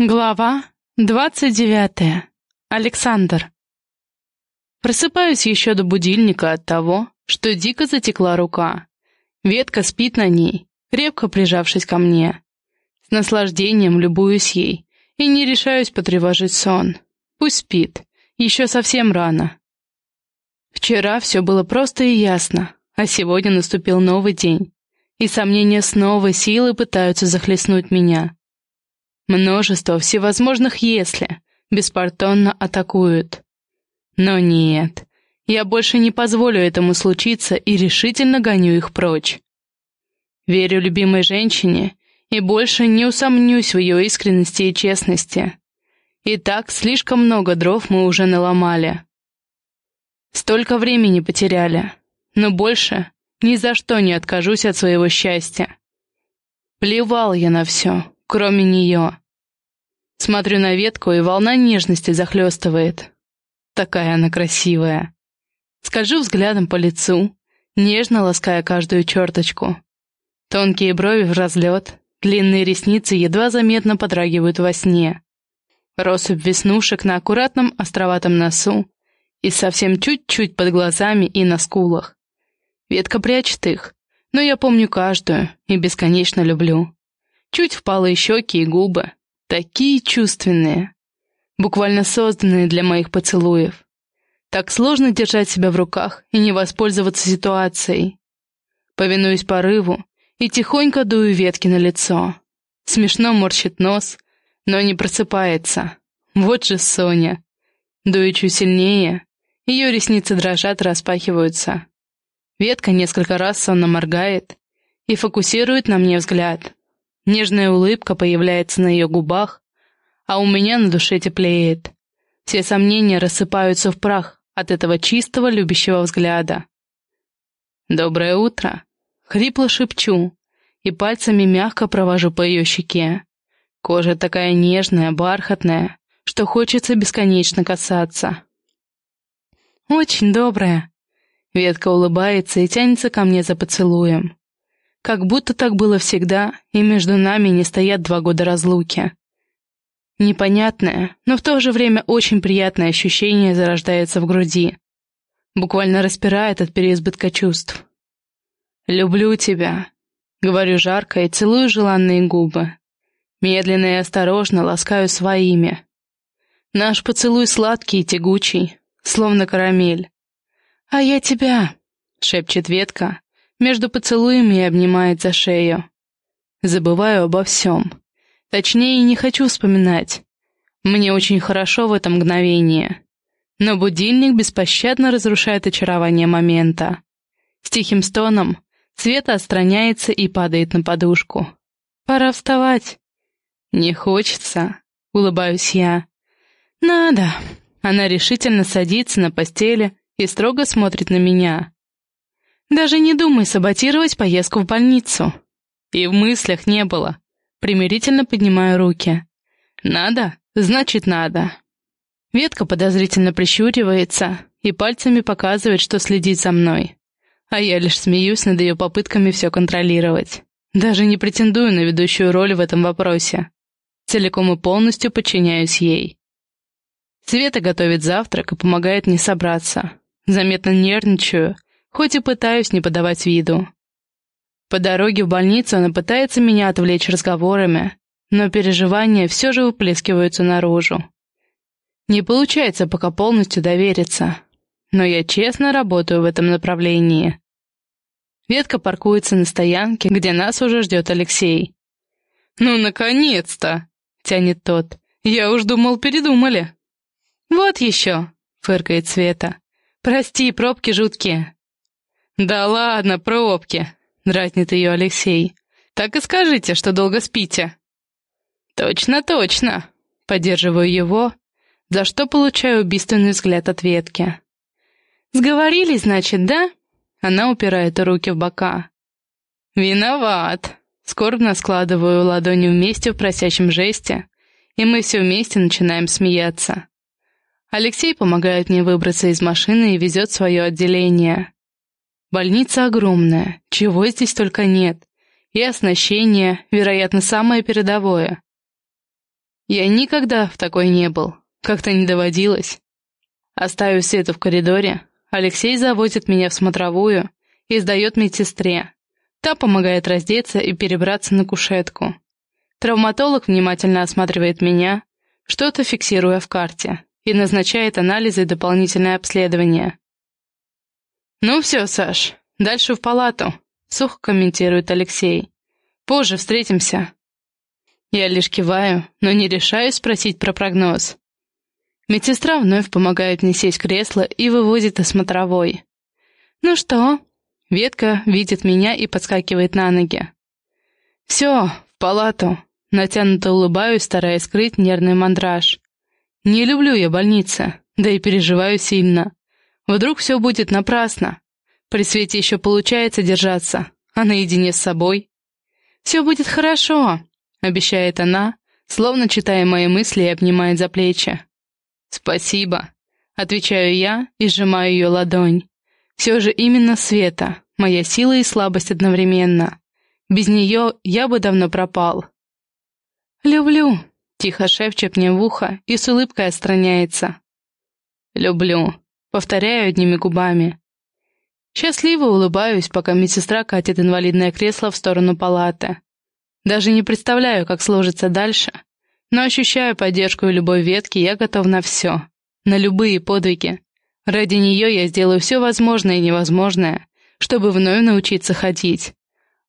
Глава двадцать девятая. Александр. Просыпаюсь еще до будильника от того, что дико затекла рука. Ветка спит на ней, крепко прижавшись ко мне. С наслаждением любуюсь ей и не решаюсь потревожить сон. Пусть спит, еще совсем рано. Вчера все было просто и ясно, а сегодня наступил новый день, и сомнения с новой силой пытаются захлестнуть меня. Множество всевозможных «если» беспардонно атакуют. Но нет, я больше не позволю этому случиться и решительно гоню их прочь. Верю любимой женщине и больше не усомнюсь в ее искренности и честности. И так слишком много дров мы уже наломали. Столько времени потеряли, но больше ни за что не откажусь от своего счастья. Плевал я на все, кроме нее. Смотрю на ветку, и волна нежности захлестывает. Такая она красивая. Скольжу взглядом по лицу, нежно лаская каждую черточку. Тонкие брови в разлет, длинные ресницы едва заметно подрагивают во сне. Россыпь веснушек на аккуратном островатом носу и совсем чуть-чуть под глазами и на скулах. Ветка прячет их, но я помню каждую и бесконечно люблю. Чуть впалые щеки и губы, такие чувственные, буквально созданные для моих поцелуев. Так сложно держать себя в руках и не воспользоваться ситуацией. Повинуюсь порыву и тихонько дую ветки на лицо. Смешно морщит нос, но не просыпается. Вот же Соня. Дую чуть сильнее, ее ресницы дрожат, распахиваются. Ветка несколько раз сонно моргает и фокусирует на мне взгляд. Нежная улыбка появляется на ее губах, а у меня на душе теплеет. Все сомнения рассыпаются в прах от этого чистого любящего взгляда. «Доброе утро!» — хрипло шепчу и пальцами мягко провожу по ее щеке. Кожа такая нежная, бархатная, что хочется бесконечно касаться. «Очень добрая», Ветка улыбается и тянется ко мне за поцелуем. Как будто так было всегда, и между нами не стоят два года разлуки. Непонятное, но в то же время очень приятное ощущение зарождается в груди. Буквально распирает от переизбытка чувств. «Люблю тебя», — говорю жарко и целую желанные губы. Медленно и осторожно ласкаю своими. Наш поцелуй сладкий и тягучий, словно карамель. «А я тебя!» — шепчет ветка, между поцелуями и обнимает за шею. Забываю обо всем. Точнее, не хочу вспоминать. Мне очень хорошо в это мгновение. Но будильник беспощадно разрушает очарование момента. С тихим стоном Света отстраняется и падает на подушку. «Пора вставать». «Не хочется», — улыбаюсь я. «Надо». Она решительно садится на постели и строго смотрит на меня. «Даже не думай саботировать поездку в больницу». И в мыслях не было. Примирительно поднимаю руки. «Надо? Значит, надо». Ветка подозрительно прищуривается и пальцами показывает, что следит за мной. А я лишь смеюсь над ее попытками все контролировать. Даже не претендую на ведущую роль в этом вопросе. Целиком и полностью подчиняюсь ей. Света готовит завтрак и помогает мне собраться. Заметно нервничаю, хоть и пытаюсь не подавать виду. По дороге в больницу она пытается меня отвлечь разговорами, но переживания все же выплескиваются наружу. Не получается пока полностью довериться, но я честно работаю в этом направлении. Ветка паркуется на стоянке, где нас уже ждет Алексей. «Ну, наконец-то!» — тянет тот. «Я уж думал, передумали». «Вот еще!» — фыркает Света. «Прости, пробки жуткие». «Да ладно, пробки», — дразнит ее Алексей. «Так и скажите, что долго спите». «Точно, точно», — поддерживаю его, за что получаю убийственный взгляд от ветки. «Сговорились, значит, да?» Она упирает руки в бока. «Виноват», — скорбно складываю ладони вместе в просящем жесте, и мы все вместе начинаем смеяться. Алексей помогает мне выбраться из машины и везет свое отделение. Больница огромная, чего здесь только нет. И оснащение, вероятно, самое передовое. Я никогда в такой не был. Как-то не доводилось. Оставив Свету в коридоре, Алексей завозит меня в смотровую и сдает медсестре. Та помогает раздеться и перебраться на кушетку. Травматолог внимательно осматривает меня, что-то фиксируя в карте, и назначает анализы и дополнительное обследование. «Ну все, Саш, дальше в палату», — сухо комментирует Алексей. «Позже встретимся». Я лишь киваю, но не решаюсь спросить про прогноз. Медсестра вновь помогает мне сесть в кресло и выводит осмотровой. «Ну что?» Ветка видит меня и подскакивает на ноги. «Все, в палату!» Натянуто улыбаюсь, стараясь скрыть нервный мандраж. «Не люблю я больницы, да и переживаю сильно. Вдруг все будет напрасно. При свете еще получается держаться, а наедине с собой. «Все будет хорошо», — обещает она, словно читая мои мысли и обнимает за плечи. «Спасибо», — отвечаю я и сжимаю ее ладонь. Все же именно Света, моя сила и слабость одновременно. Без нее я бы давно пропал. «Люблю», — тихо шепчет мне в ухо и с улыбкой отстраняется. «Люблю», — повторяю одними губами. Счастливо улыбаюсь, пока медсестра катит инвалидное кресло в сторону палаты. Даже не представляю, как сложится дальше, но ощущаю поддержку и любовь ветки, я готов на все, на любые подвиги. Ради нее я сделаю все возможное и невозможное, чтобы вновь научиться ходить.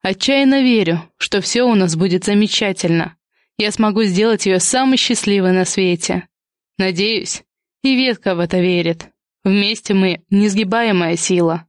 Отчаянно верю, что все у нас будет замечательно. Я смогу сделать ее самой счастливой на свете. Надеюсь, и ветка в это верит. Вместе мы несгибаемая сила.